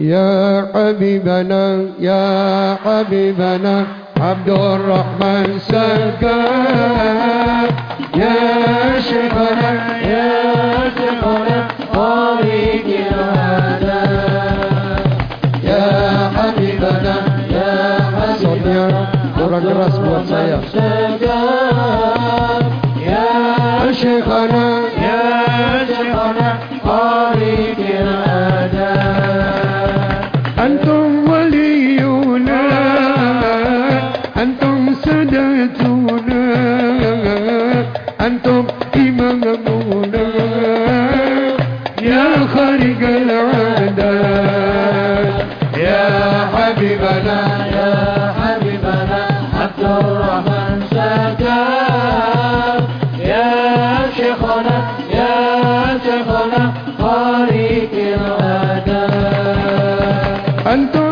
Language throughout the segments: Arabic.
يا حبيبنا يا حبيبنا عبد الرحمن سكان يا شيخنا يا شيخنا طريق الهدى يا حبيبنا يا Soalnya kurang keras buat saya يا. شيخنا يا شيخنا سادتنا أنتم إمامنا. يا خارق العادة يا حبيبنا يا حبيبنا. عبد الرحمن سكان يا شيخنا يا شيخنا طريق الهدى أنتم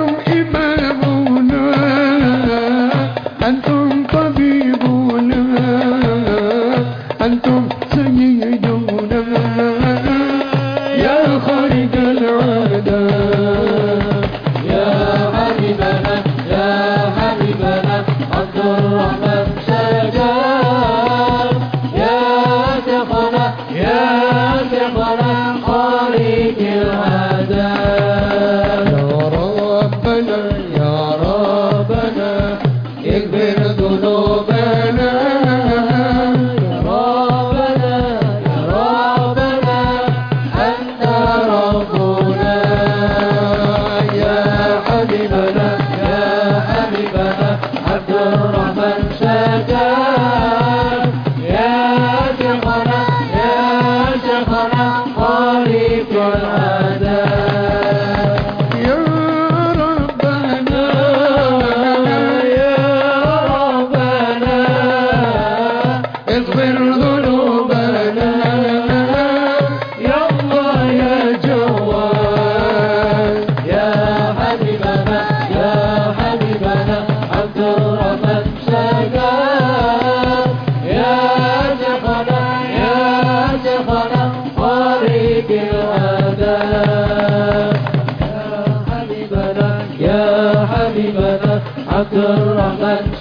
شيخنا يا شيخنا خالق الهدى حبيبنا عبد الرحمن